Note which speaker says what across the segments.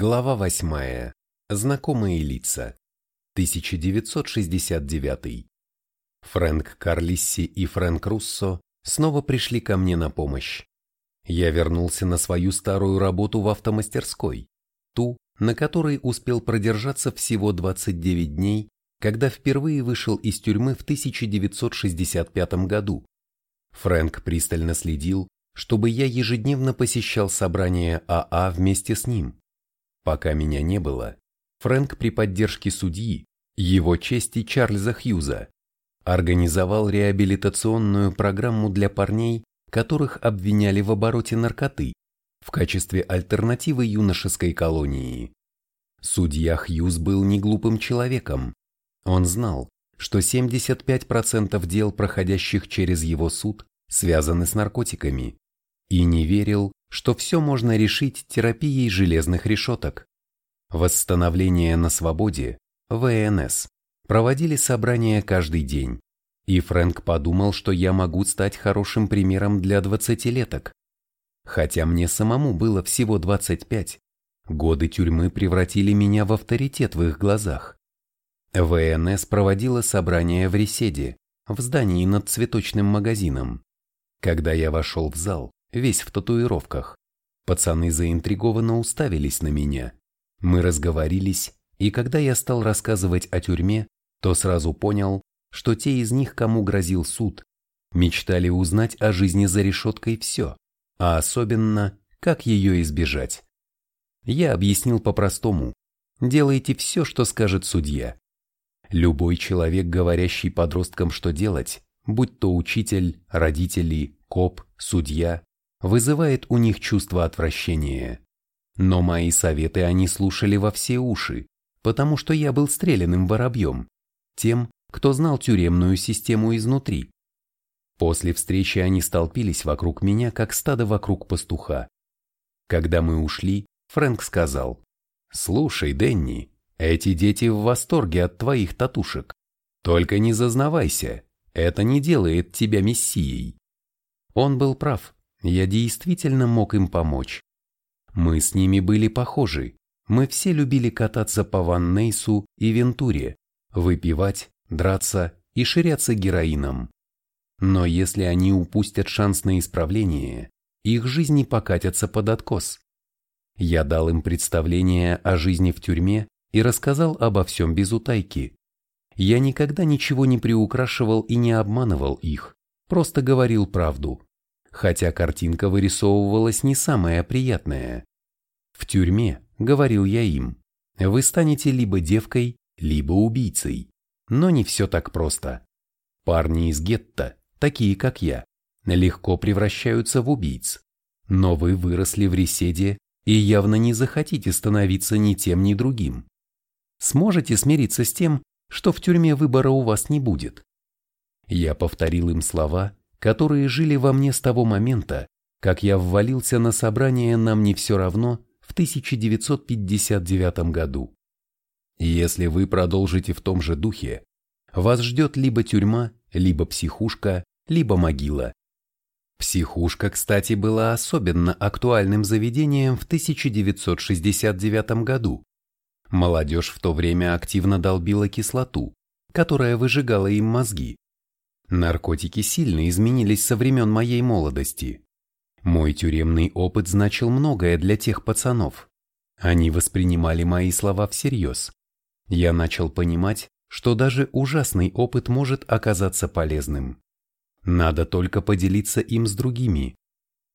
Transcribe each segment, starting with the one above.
Speaker 1: Глава 8. Знакомые лица. 1969. Фрэнк Карлисси и Фрэнк Руссо снова пришли ко мне на помощь. Я вернулся на свою старую работу в автомастерской, ту, на которой успел продержаться всего 29 дней, когда впервые вышел из тюрьмы в 1965 году. Фрэнк пристально следил, чтобы я ежедневно посещал собрания АА вместе с ним. Пока меня не было, Фрэнк при поддержке судьи, его чести Чарльза Хьюза, организовал реабилитационную программу для парней, которых обвиняли в обороте наркоты, в качестве альтернативы юношеской колонии. Судья Хьюз был неглупым человеком. Он знал, что 75% дел, проходящих через его суд, связаны с наркотиками, и не верил, что все можно решить терапией железных решеток. Восстановление на свободе, ВНС, проводили собрания каждый день, и Фрэнк подумал, что я могу стать хорошим примером для двадцатилеток. Хотя мне самому было всего 25, годы тюрьмы превратили меня в авторитет в их глазах. ВНС проводила собрания в Реседе, в здании над цветочным магазином. Когда я вошел в зал, весь в татуировках. Пацаны заинтригованно уставились на меня. Мы разговорились, и когда я стал рассказывать о тюрьме, то сразу понял, что те из них, кому грозил суд, мечтали узнать о жизни за решеткой все, а особенно, как ее избежать. Я объяснил по-простому. Делайте все, что скажет судья. Любой человек, говорящий подросткам, что делать, будь то учитель, родители, коп, судья, вызывает у них чувство отвращения. Но мои советы они слушали во все уши, потому что я был стрелянным воробьем, тем, кто знал тюремную систему изнутри. После встречи они столпились вокруг меня, как стадо вокруг пастуха. Когда мы ушли, Фрэнк сказал, «Слушай, Денни, эти дети в восторге от твоих татушек. Только не зазнавайся, это не делает тебя мессией». Он был прав. Я действительно мог им помочь. Мы с ними были похожи. Мы все любили кататься по Ван Нейсу и Вентуре, выпивать, драться и ширяться героином. Но если они упустят шанс на исправление, их жизни покатятся под откос. Я дал им представление о жизни в тюрьме и рассказал обо всем без утайки. Я никогда ничего не приукрашивал и не обманывал их, просто говорил правду хотя картинка вырисовывалась не самая приятная. В тюрьме, говорил я им, вы станете либо девкой, либо убийцей. Но не все так просто. Парни из гетто, такие как я, легко превращаются в убийц. Но вы выросли в Реседе и явно не захотите становиться ни тем, ни другим. Сможете смириться с тем, что в тюрьме выбора у вас не будет? Я повторил им слова, которые жили во мне с того момента, как я ввалился на собрание «Нам не все равно» в 1959 году. Если вы продолжите в том же духе, вас ждет либо тюрьма, либо психушка, либо могила. Психушка, кстати, была особенно актуальным заведением в 1969 году. Молодежь в то время активно долбила кислоту, которая выжигала им мозги, Наркотики сильно изменились со времен моей молодости. Мой тюремный опыт значил многое для тех пацанов. Они воспринимали мои слова всерьез. Я начал понимать, что даже ужасный опыт может оказаться полезным. Надо только поделиться им с другими,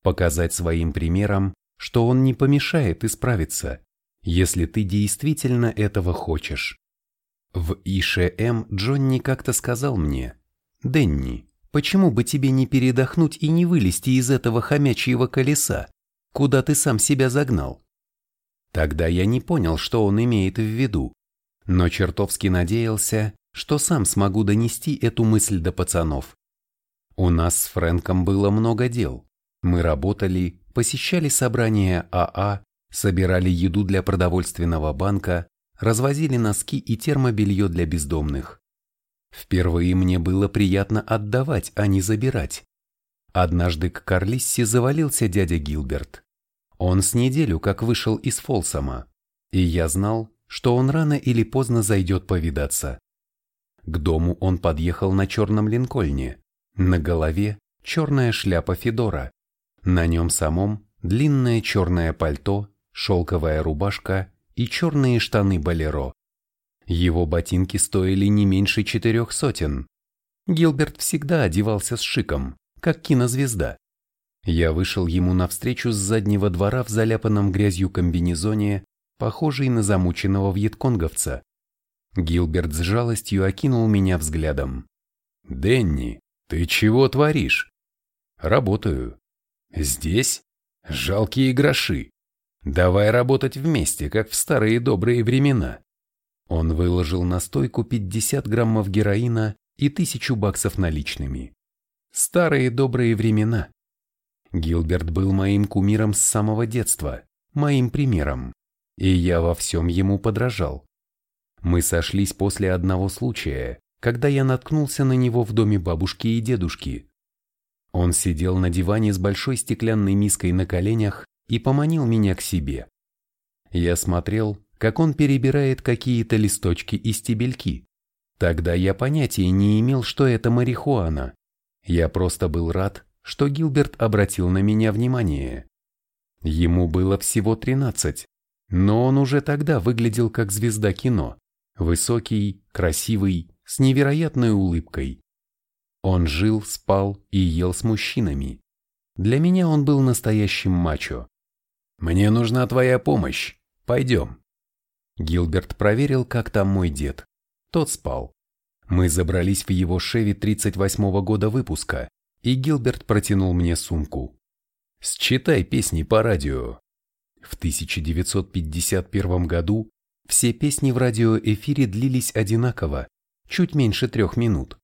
Speaker 1: показать своим примером, что он не помешает исправиться, если ты действительно этого хочешь. В ИШМ Джонни как-то сказал мне – Денни, почему бы тебе не передохнуть и не вылезти из этого хомячьего колеса, куда ты сам себя загнал? Тогда я не понял, что он имеет в виду, но чертовски надеялся, что сам смогу донести эту мысль до пацанов. У нас с Фрэнком было много дел. Мы работали, посещали собрания АА, собирали еду для продовольственного банка, развозили носки и термобелье для бездомных. Впервые мне было приятно отдавать, а не забирать. Однажды к Карлиссе завалился дядя Гилберт. Он с неделю как вышел из Фолсома. И я знал, что он рано или поздно зайдет повидаться. К дому он подъехал на черном линкольне, на голове черная шляпа Федора, на нем самом длинное черное пальто, шелковая рубашка и черные штаны болеро. Его ботинки стоили не меньше четырех сотен. Гилберт всегда одевался с шиком, как кинозвезда. Я вышел ему навстречу с заднего двора в заляпанном грязью комбинезоне, похожий на замученного вьетконговца. Гилберт с жалостью окинул меня взглядом. «Дэнни, ты чего творишь?» «Работаю». «Здесь? Жалкие гроши. Давай работать вместе, как в старые добрые времена». Он выложил на стойку 50 граммов героина и тысячу баксов наличными. Старые добрые времена. Гилберт был моим кумиром с самого детства, моим примером, и я во всем ему подражал. Мы сошлись после одного случая, когда я наткнулся на него в доме бабушки и дедушки. Он сидел на диване с большой стеклянной миской на коленях и поманил меня к себе. Я смотрел, как он перебирает какие-то листочки и стебельки. Тогда я понятия не имел, что это марихуана. Я просто был рад, что Гилберт обратил на меня внимание. Ему было всего 13, но он уже тогда выглядел как звезда кино. Высокий, красивый, с невероятной улыбкой. Он жил, спал и ел с мужчинами. Для меня он был настоящим мачо. «Мне нужна твоя помощь. Пойдем». Гилберт проверил, как там мой дед. Тот спал. Мы забрались в его Шеви 38-го года выпуска, и Гилберт протянул мне сумку. «Считай песни по радио». В 1951 году все песни в радиоэфире длились одинаково, чуть меньше трех минут.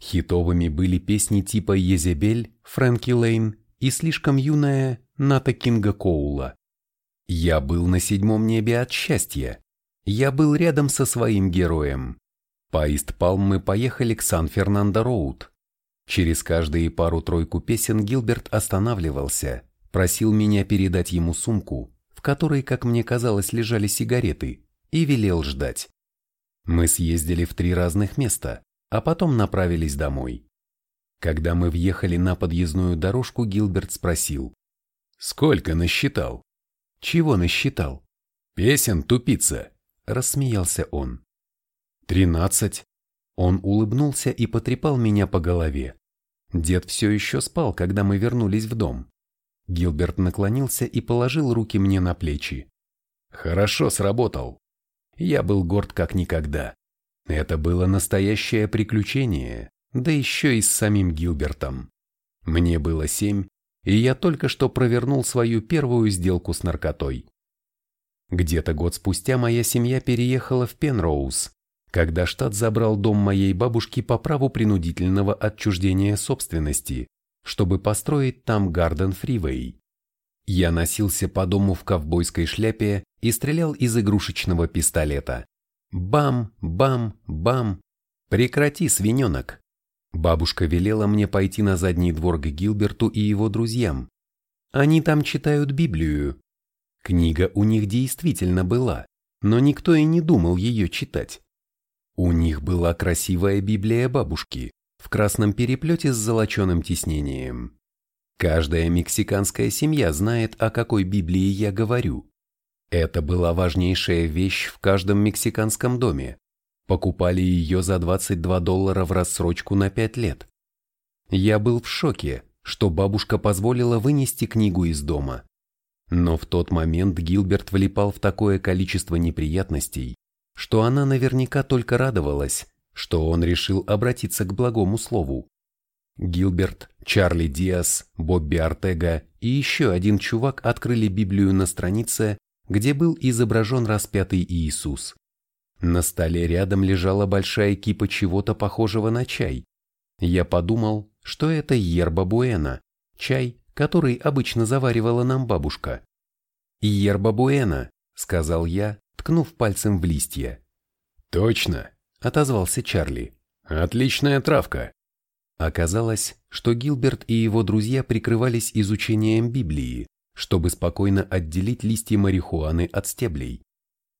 Speaker 1: Хитовыми были песни типа «Езебель», «Фрэнки Лейн» и слишком юная Ната Кинга Коула. Я был на седьмом небе от счастья. Я был рядом со своим героем. По Ист-Палм мы поехали к Сан-Фернандо-Роуд. Через каждые пару-тройку песен Гилберт останавливался, просил меня передать ему сумку, в которой, как мне казалось, лежали сигареты, и велел ждать. Мы съездили в три разных места, а потом направились домой. Когда мы въехали на подъездную дорожку, Гилберт спросил. «Сколько насчитал?» «Чего насчитал?» «Песен, тупица!» – рассмеялся он. «Тринадцать». Он улыбнулся и потрепал меня по голове. Дед все еще спал, когда мы вернулись в дом. Гилберт наклонился и положил руки мне на плечи. «Хорошо сработал. Я был горд как никогда. Это было настоящее приключение, да еще и с самим Гилбертом. Мне было семь, и я только что провернул свою первую сделку с наркотой. Где-то год спустя моя семья переехала в Пенроуз, когда штат забрал дом моей бабушки по праву принудительного отчуждения собственности, чтобы построить там Гарден Фривей. Я носился по дому в ковбойской шляпе и стрелял из игрушечного пистолета. Бам, бам, бам. Прекрати, свиненок. Бабушка велела мне пойти на задний двор к Гилберту и его друзьям. Они там читают Библию. Книга у них действительно была, но никто и не думал ее читать. У них была красивая Библия бабушки в красном переплете с золоченым тиснением. Каждая мексиканская семья знает, о какой Библии я говорю. Это была важнейшая вещь в каждом мексиканском доме. Покупали ее за 22 доллара в рассрочку на 5 лет. Я был в шоке, что бабушка позволила вынести книгу из дома. Но в тот момент Гилберт влипал в такое количество неприятностей, что она наверняка только радовалась, что он решил обратиться к благому слову. Гилберт, Чарли Диас, Бобби Артега и еще один чувак открыли Библию на странице, где был изображен распятый Иисус. На столе рядом лежала большая кипа чего-то похожего на чай. Я подумал, что это ерба буэна, чай, который обычно заваривала нам бабушка. «Ерба буэна», — сказал я, ткнув пальцем в листья. «Точно», — отозвался Чарли. «Отличная травка». Оказалось, что Гилберт и его друзья прикрывались изучением Библии, чтобы спокойно отделить листья марихуаны от стеблей.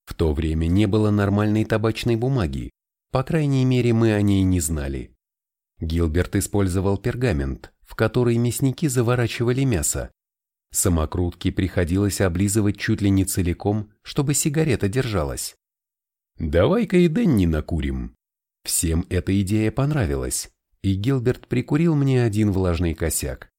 Speaker 1: В то время не было нормальной табачной бумаги, по крайней мере мы о ней не знали. Гилберт использовал пергамент, в который мясники заворачивали мясо. Самокрутки приходилось облизывать чуть ли не целиком, чтобы сигарета держалась. «Давай-ка и Дэнни накурим». Всем эта идея понравилась, и Гилберт прикурил мне один влажный косяк.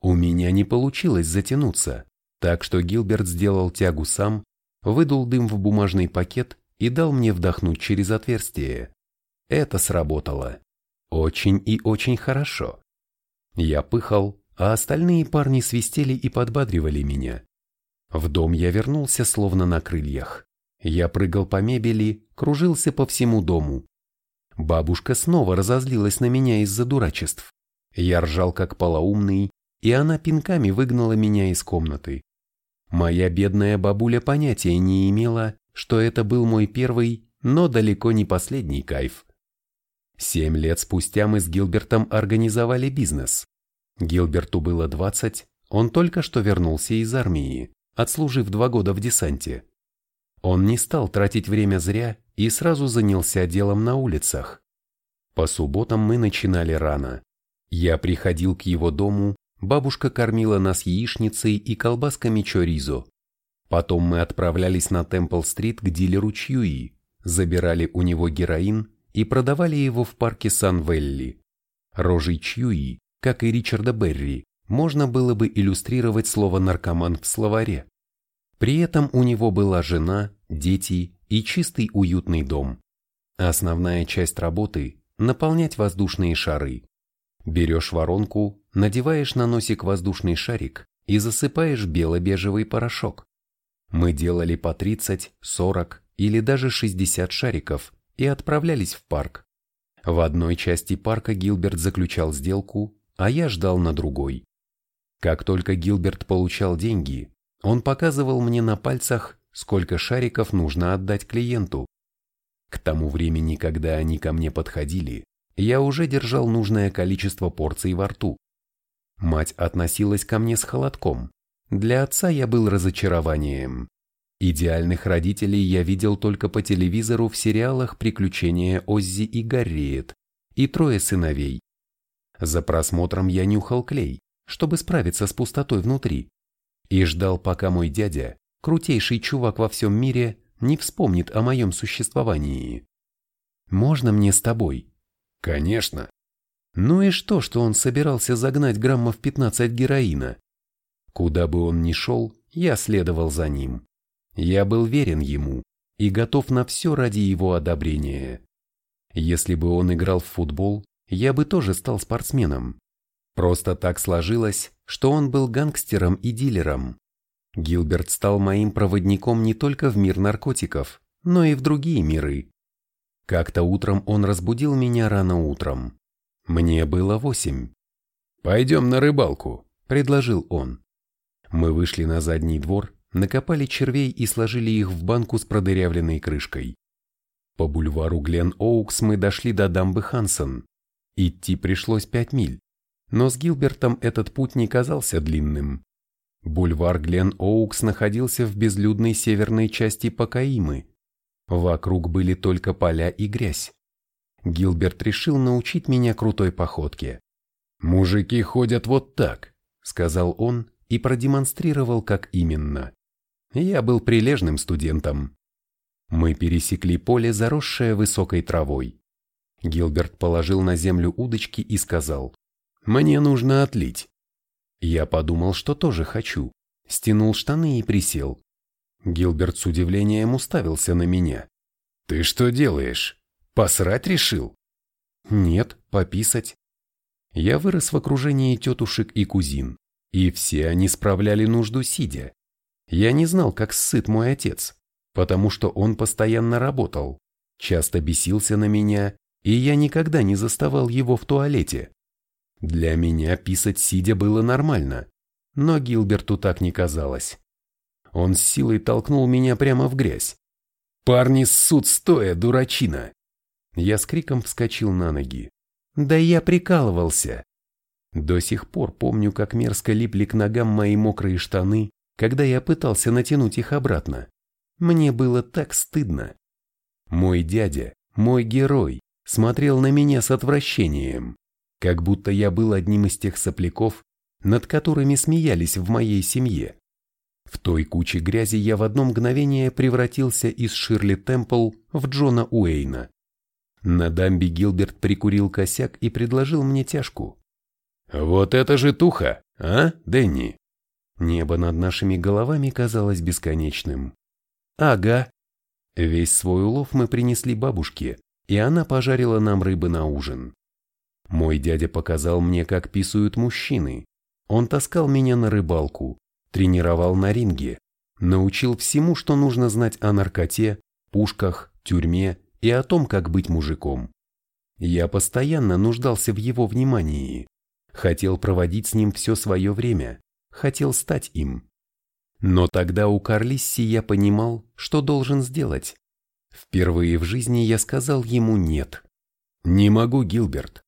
Speaker 1: У меня не получилось затянуться, так что Гилберт сделал тягу сам, выдул дым в бумажный пакет и дал мне вдохнуть через отверстие. Это сработало. Очень и очень хорошо. Я пыхал, а остальные парни свистели и подбадривали меня. В дом я вернулся словно на крыльях. Я прыгал по мебели, кружился по всему дому. Бабушка снова разозлилась на меня из-за дурачеств. Я ржал как полоумный, и она пинками выгнала меня из комнаты. Моя бедная бабуля понятия не имела, что это был мой первый, но далеко не последний кайф. Семь лет спустя мы с Гилбертом организовали бизнес. Гилберту было 20, он только что вернулся из армии, отслужив два года в десанте. Он не стал тратить время зря и сразу занялся делом на улицах. По субботам мы начинали рано. Я приходил к его дому, бабушка кормила нас яичницей и колбасками чоризо. Потом мы отправлялись на Темпл-стрит к дилеру Чьюи, забирали у него героин и продавали его в парке Сан-Велли. Рожей Чьюи как и Ричарда Берри, можно было бы иллюстрировать слово «наркоман» в словаре. При этом у него была жена, дети и чистый уютный дом. Основная часть работы – наполнять воздушные шары. Берешь воронку, надеваешь на носик воздушный шарик и засыпаешь бело-бежевый порошок. Мы делали по 30, 40 или даже 60 шариков и отправлялись в парк. В одной части парка Гилберт заключал сделку, а я ждал на другой. Как только Гилберт получал деньги, он показывал мне на пальцах, сколько шариков нужно отдать клиенту. К тому времени, когда они ко мне подходили, я уже держал нужное количество порций во рту. Мать относилась ко мне с холодком. Для отца я был разочарованием. Идеальных родителей я видел только по телевизору в сериалах «Приключения Оззи и Гарриет» и «Трое сыновей», за просмотром я нюхал клей, чтобы справиться с пустотой внутри, и ждал, пока мой дядя, крутейший чувак во всем мире, не вспомнит о моем существовании. «Можно мне с тобой?» «Конечно». Ну и что, что он собирался загнать граммов 15 героина? Куда бы он ни шел, я следовал за ним. Я был верен ему и готов на все ради его одобрения. Если бы он играл в футбол, я бы тоже стал спортсменом. Просто так сложилось, что он был гангстером и дилером. Гилберт стал моим проводником не только в мир наркотиков, но и в другие миры. Как-то утром он разбудил меня рано утром. Мне было восемь. «Пойдем на рыбалку», — предложил он. Мы вышли на задний двор, накопали червей и сложили их в банку с продырявленной крышкой. По бульвару Глен Оукс мы дошли до дамбы Хансон. Идти пришлось пять миль, но с Гилбертом этот путь не казался длинным. Бульвар Глен Оукс находился в безлюдной северной части Пакаимы. Вокруг были только поля и грязь. Гилберт решил научить меня крутой походке. «Мужики ходят вот так», — сказал он и продемонстрировал, как именно. Я был прилежным студентом. Мы пересекли поле, заросшее высокой травой. Гилберт положил на землю удочки и сказал, «Мне нужно отлить». Я подумал, что тоже хочу. Стянул штаны и присел. Гилберт с удивлением уставился на меня. «Ты что делаешь? Посрать решил?» «Нет, пописать». Я вырос в окружении тетушек и кузин, и все они справляли нужду сидя. Я не знал, как сыт мой отец, потому что он постоянно работал, часто бесился на меня и я никогда не заставал его в туалете. Для меня писать сидя было нормально, но Гилберту так не казалось. Он с силой толкнул меня прямо в грязь. «Парни ссут стоя, дурачина!» Я с криком вскочил на ноги. «Да я прикалывался!» До сих пор помню, как мерзко липли к ногам мои мокрые штаны, когда я пытался натянуть их обратно. Мне было так стыдно. Мой дядя, мой герой, смотрел на меня с отвращением, как будто я был одним из тех сопляков, над которыми смеялись в моей семье. В той куче грязи я в одно мгновение превратился из Ширли Темпл в Джона Уэйна. На дамбе Гилберт прикурил косяк и предложил мне тяжку. «Вот это же туха, а, Дэнни?» Небо над нашими головами казалось бесконечным. «Ага». Весь свой улов мы принесли бабушке, и она пожарила нам рыбы на ужин. Мой дядя показал мне, как писают мужчины. Он таскал меня на рыбалку, тренировал на ринге, научил всему, что нужно знать о наркоте, пушках, тюрьме и о том, как быть мужиком. Я постоянно нуждался в его внимании, хотел проводить с ним все свое время, хотел стать им. Но тогда у Карлисси я понимал, что должен сделать. Впервые в жизни я сказал ему «нет». «Не могу, Гилберт.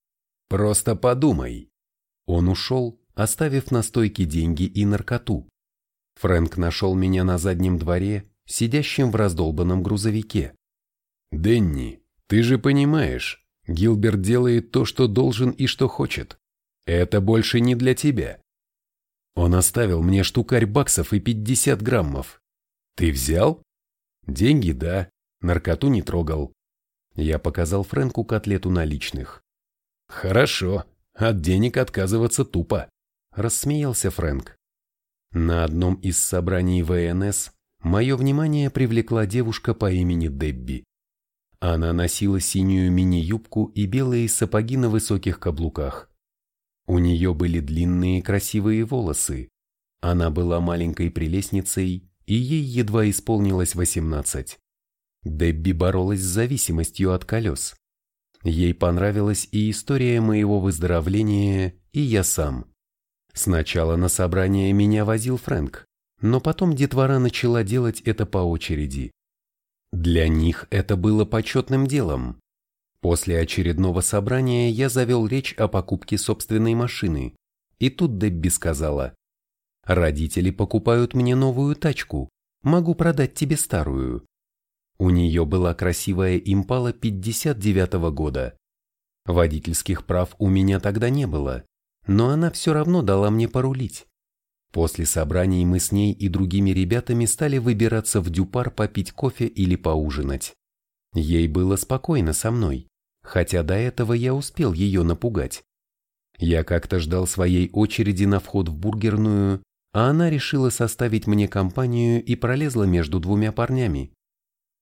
Speaker 1: Просто подумай». Он ушел, оставив на стойке деньги и наркоту. Фрэнк нашел меня на заднем дворе, сидящим в раздолбанном грузовике. «Денни, ты же понимаешь, Гилберт делает то, что должен и что хочет. Это больше не для тебя». Он оставил мне штукарь баксов и 50 граммов. «Ты взял?» «Деньги, да. Наркоту не трогал». Я показал Фрэнку котлету наличных. «Хорошо. От денег отказываться тупо», – рассмеялся Фрэнк. На одном из собраний ВНС мое внимание привлекла девушка по имени Дебби. Она носила синюю мини-юбку и белые сапоги на высоких каблуках. У нее были длинные красивые волосы. Она была маленькой прелестницей, и ей едва исполнилось 18. Дебби боролась с зависимостью от колес. Ей понравилась и история моего выздоровления, и я сам. Сначала на собрание меня возил Фрэнк, но потом детвора начала делать это по очереди. Для них это было почетным делом. После очередного собрания я завел речь о покупке собственной машины, и тут Дебби сказала, «Родители покупают мне новую тачку, могу продать тебе старую». У нее была красивая импала 59 -го года. Водительских прав у меня тогда не было, но она все равно дала мне порулить. После собраний мы с ней и другими ребятами стали выбираться в дюпар попить кофе или поужинать. Ей было спокойно со мной, хотя до этого я успел ее напугать. Я как-то ждал своей очереди на вход в бургерную, а она решила составить мне компанию и пролезла между двумя парнями.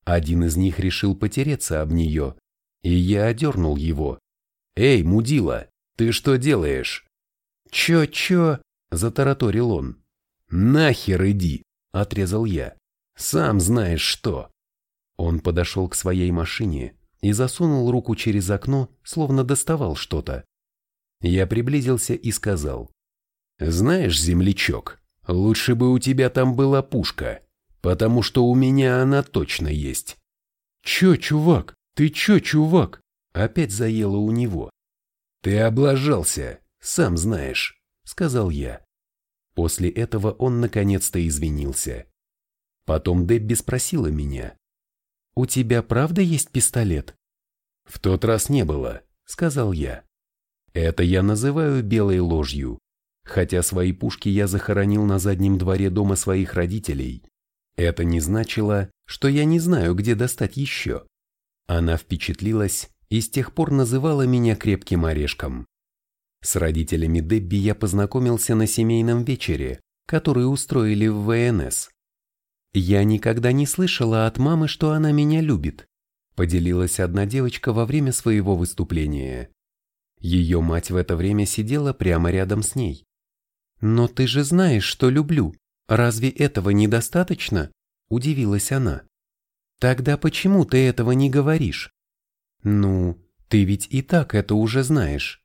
Speaker 1: Один из них решил потереться об нее, и я одернул его. «Эй, мудила, ты что делаешь?» «Чё-чё?» – затараторил он. «Нахер иди!» – отрезал я. «Сам знаешь что!» Он подошел к своей машине и засунул руку через окно, словно доставал что-то. Я приблизился и сказал. «Знаешь, землячок, лучше бы у тебя там была пушка, потому что у меня она точно есть». «Чё, чувак? Ты чё, чувак?» Опять заело у него. «Ты облажался!» Сам знаешь», — сказал я. После этого он наконец-то извинился. Потом Дебби спросила меня. «У тебя правда есть пистолет?» «В тот раз не было», — сказал я. «Это я называю белой ложью, хотя свои пушки я захоронил на заднем дворе дома своих родителей. Это не значило, что я не знаю, где достать еще». Она впечатлилась и с тех пор называла меня крепким орешком. С родителями Дебби я познакомился на семейном вечере, который устроили в ВНС. «Я никогда не слышала от мамы, что она меня любит», поделилась одна девочка во время своего выступления. Ее мать в это время сидела прямо рядом с ней. «Но ты же знаешь, что люблю. Разве этого недостаточно?» – удивилась она. «Тогда почему ты этого не говоришь?» «Ну, ты ведь и так это уже знаешь».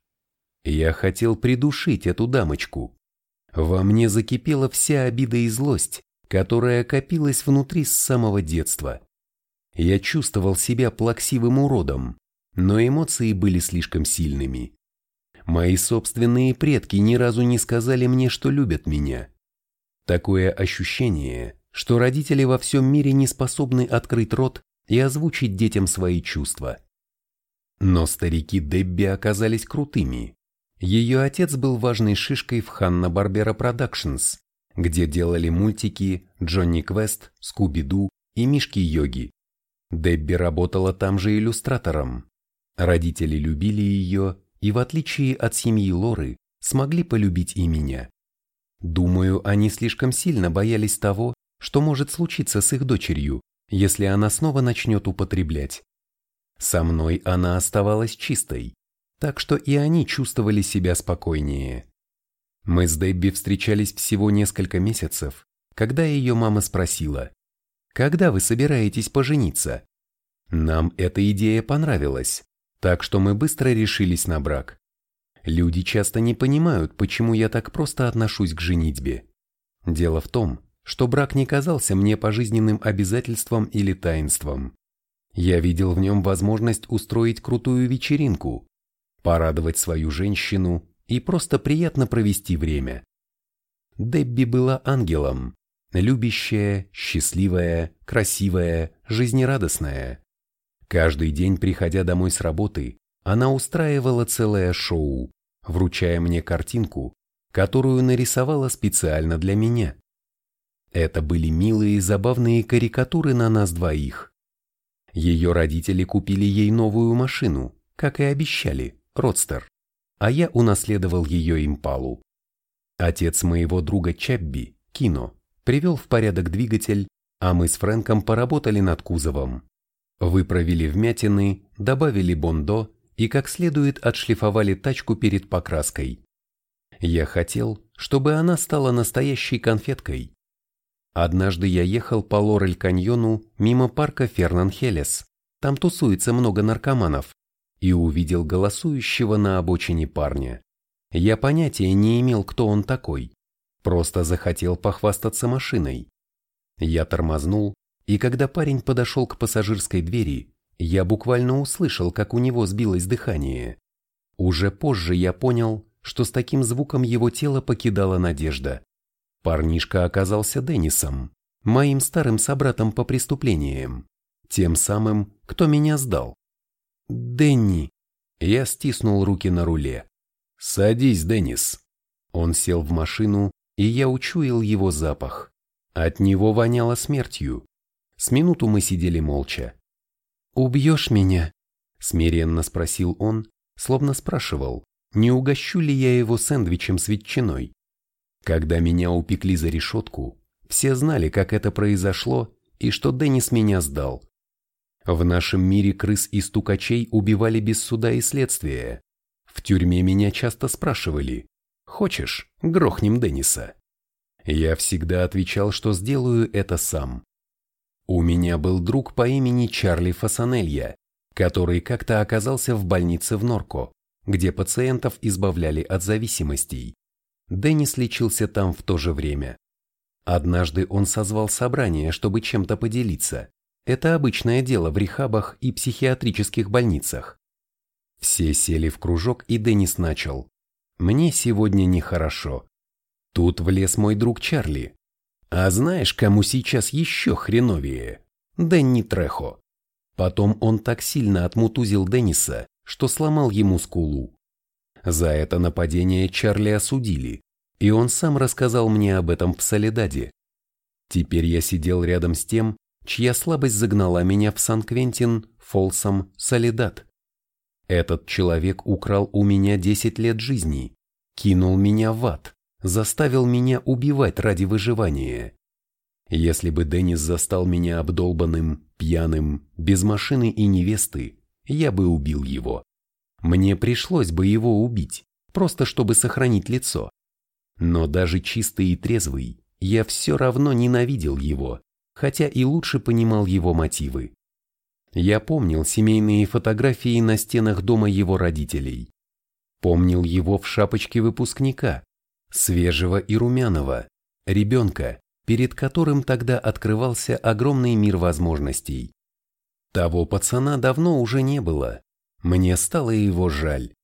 Speaker 1: Я хотел придушить эту дамочку. Во мне закипела вся обида и злость, которая копилась внутри с самого детства. Я чувствовал себя плаксивым уродом, но эмоции были слишком сильными. Мои собственные предки ни разу не сказали мне, что любят меня. Такое ощущение, что родители во всем мире не способны открыть рот и озвучить детям свои чувства. Но старики Дебби оказались крутыми. Ее отец был важной шишкой в Hanna-Barbera Productions, где делали мультики Джонни Квест, Скуби-Ду и Мишки-Йоги. Дебби работала там же иллюстратором. Родители любили ее и, в отличие от семьи Лоры, смогли полюбить и меня. Думаю, они слишком сильно боялись того, что может случиться с их дочерью, если она снова начнет употреблять. Со мной она оставалась чистой, так что и они чувствовали себя спокойнее. Мы с Дебби встречались всего несколько месяцев, когда ее мама спросила, «Когда вы собираетесь пожениться?» Нам эта идея понравилась, так что мы быстро решились на брак. Люди часто не понимают, почему я так просто отношусь к женитьбе. Дело в том, что брак не казался мне пожизненным обязательством или таинством. Я видел в нем возможность устроить крутую вечеринку, порадовать свою женщину и просто приятно провести время. Дебби была ангелом, любящая, счастливая, красивая, жизнерадостная. Каждый день, приходя домой с работы, она устраивала целое шоу, вручая мне картинку, которую нарисовала специально для меня. Это были милые забавные карикатуры на нас двоих. Ее родители купили ей новую машину, как и обещали, Родстер, а я унаследовал ее импалу. Отец моего друга Чабби, Кино, привел в порядок двигатель, а мы с Фрэнком поработали над кузовом. Выправили вмятины, добавили бондо и как следует отшлифовали тачку перед покраской. Я хотел, чтобы она стала настоящей конфеткой. Однажды я ехал по Лорель-каньону мимо парка Фернан-Хелес, там тусуется много наркоманов, и увидел голосующего на обочине парня. Я понятия не имел, кто он такой, просто захотел похвастаться машиной. Я тормознул, и когда парень подошел к пассажирской двери, я буквально услышал, как у него сбилось дыхание. Уже позже я понял, что с таким звуком его тело покидала надежда. Парнишка оказался Деннисом, моим старым собратом по преступлениям, тем самым, кто меня сдал. «Денни!» Я стиснул руки на руле. «Садись, Деннис!» Он сел в машину, и я учуял его запах. От него воняло смертью. С минуту мы сидели молча. «Убьешь меня?» – смиренно спросил он, словно спрашивал, не угощу ли я его сэндвичем с ветчиной. Когда меня упекли за решетку, все знали, как это произошло и что Деннис меня сдал. В нашем мире крыс и стукачей убивали без суда и следствия. В тюрьме меня часто спрашивали, «Хочешь, грохнем Денниса?» Я всегда отвечал, что сделаю это сам. У меня был друг по имени Чарли Фасанелья, который как-то оказался в больнице в Норко, где пациентов избавляли от зависимостей. Деннис лечился там в то же время. Однажды он созвал собрание, чтобы чем-то поделиться. Это обычное дело в рехабах и психиатрических больницах. Все сели в кружок, и Деннис начал. «Мне сегодня нехорошо. Тут влез мой друг Чарли, а знаешь, кому сейчас еще хреновее? Дэнни Трехо. Потом он так сильно отмутузил Денниса, что сломал ему скулу. За это нападение Чарли осудили, и он сам рассказал мне об этом в Солидаде. Теперь я сидел рядом с тем, чья слабость загнала меня в Сан-Квентин, Фолсом, Солидад. Этот человек украл у меня 10 лет жизни, кинул меня в ад, заставил меня убивать ради выживания. Если бы Деннис застал меня обдолбанным, пьяным, без машины и невесты, я бы убил его. Мне пришлось бы его убить, просто чтобы сохранить лицо. Но даже чистый и трезвый, я все равно ненавидел его, хотя и лучше понимал его мотивы. Я помнил семейные фотографии на стенах дома его родителей. Помнил его в шапочке выпускника, свежего и румяного, ребенка, перед которым тогда открывался огромный мир возможностей. Того пацана давно уже не было, мне стало его жаль.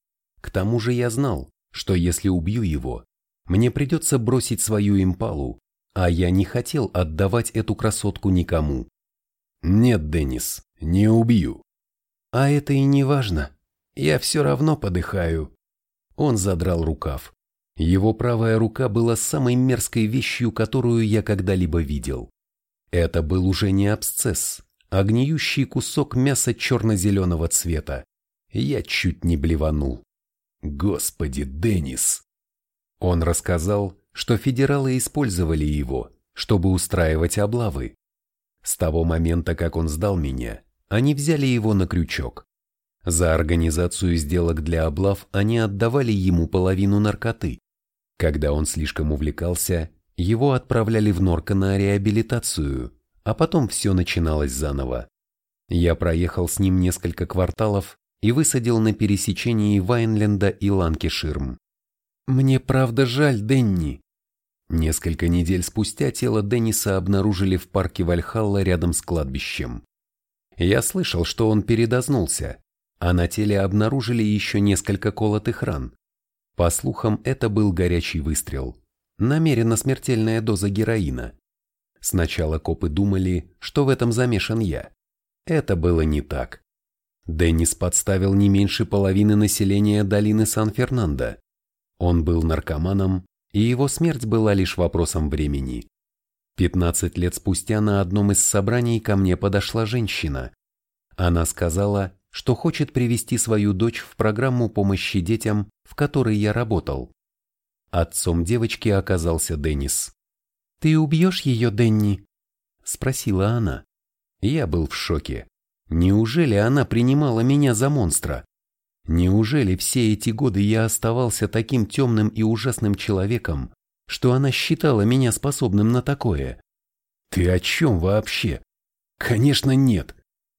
Speaker 1: К тому же я знал, что если убью его, мне придется бросить свою импалу, а я не хотел отдавать эту красотку никому.
Speaker 2: Нет, Деннис, не убью.
Speaker 1: А это и не важно. Я все равно подыхаю. Он задрал рукав. Его правая рука была самой мерзкой вещью, которую я когда-либо видел. Это был уже не абсцесс, а гниющий кусок мяса черно-зеленого цвета. Я чуть не блеванул. Господи, Деннис! Он рассказал, что федералы использовали его, чтобы устраивать облавы. С того момента, как он сдал меня, они взяли его на крючок. За организацию сделок для облав они отдавали ему половину наркоты. Когда он слишком увлекался, его отправляли в Норка на реабилитацию, а потом все начиналось заново. Я проехал с ним несколько кварталов и высадил на пересечении Вайнленда и Ланкиширм. «Мне правда жаль, Денни». Несколько недель спустя тело Денниса обнаружили в парке Вальхалла рядом с кладбищем. Я слышал, что он передознулся, а на теле обнаружили еще несколько колотых ран. По слухам, это был горячий выстрел. Намеренно смертельная доза героина. Сначала копы думали, что в этом замешан я. Это было не так. Деннис подставил не меньше половины населения долины Сан-Фернандо. Он был наркоманом, и его смерть была лишь вопросом времени. 15 лет спустя на одном из собраний ко мне подошла женщина. Она сказала, что хочет привести свою дочь в программу помощи детям, в которой я работал. Отцом девочки оказался Деннис. «Ты убьешь ее, Денни?» – спросила она. Я был в шоке. Неужели она принимала меня за монстра? Неужели все эти годы я оставался таким темным и ужасным человеком, что она считала меня способным на такое? Ты о чем вообще? Конечно нет.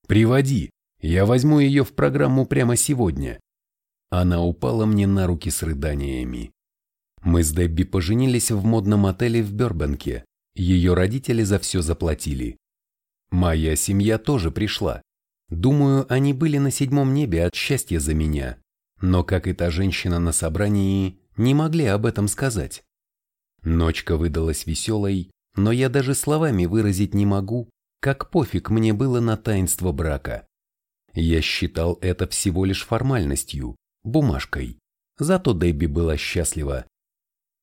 Speaker 1: Приводи, я возьму ее в программу прямо сегодня. Она упала мне на руки с рыданиями. Мы с Дебби поженились в модном отеле в Бербенке. Ее родители за все заплатили. Моя семья тоже пришла. Думаю, они были на седьмом небе от счастья за меня. Но, как и та женщина на собрании, не могли об этом сказать. Ночка выдалась веселой, но я даже словами выразить не могу, как пофиг мне было на таинство брака. Я считал это всего лишь формальностью, бумажкой. Зато Дебби была счастлива.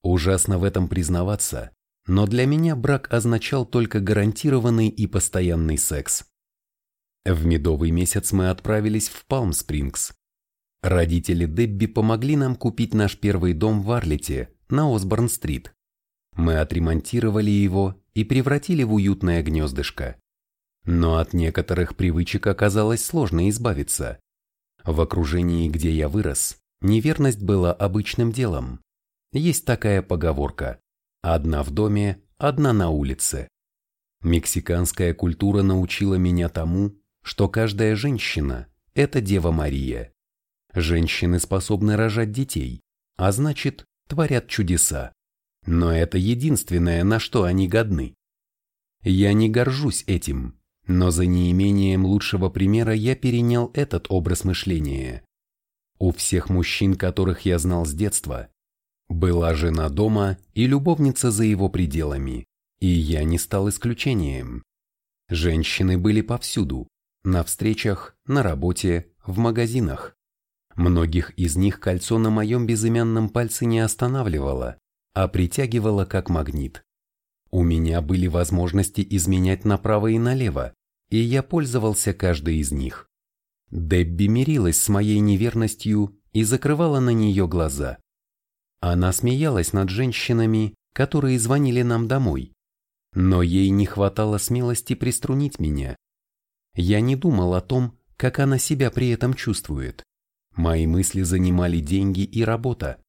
Speaker 1: Ужасно в этом признаваться, но для меня брак означал только гарантированный и постоянный секс. В медовый месяц мы отправились в Палм-Спрингс. Родители Дебби помогли нам купить наш первый дом в Арлете на Осборн-стрит. Мы отремонтировали его и превратили в уютное гнездышко. Но от некоторых привычек оказалось сложно избавиться. В окружении, где я вырос, неверность была обычным делом. Есть такая поговорка «одна в доме, одна на улице». Мексиканская культура научила меня тому, что каждая женщина – это Дева Мария. Женщины способны рожать детей, а значит, творят чудеса. Но это единственное, на что они годны. Я не горжусь этим, но за неимением лучшего примера я перенял этот образ мышления. У всех мужчин, которых я знал с детства, была жена дома и любовница за его пределами, и я не стал исключением. Женщины были повсюду, на встречах, на работе, в магазинах. Многих из них кольцо на моем безымянном пальце не останавливало, а притягивало как магнит. У меня были возможности изменять направо и налево, и я пользовался каждой из них. Дебби мирилась с моей неверностью и закрывала на нее глаза. Она смеялась над женщинами, которые звонили нам домой, но ей не хватало смелости приструнить меня. Я не думал о том, как она себя при этом чувствует. Мои мысли занимали деньги и работа.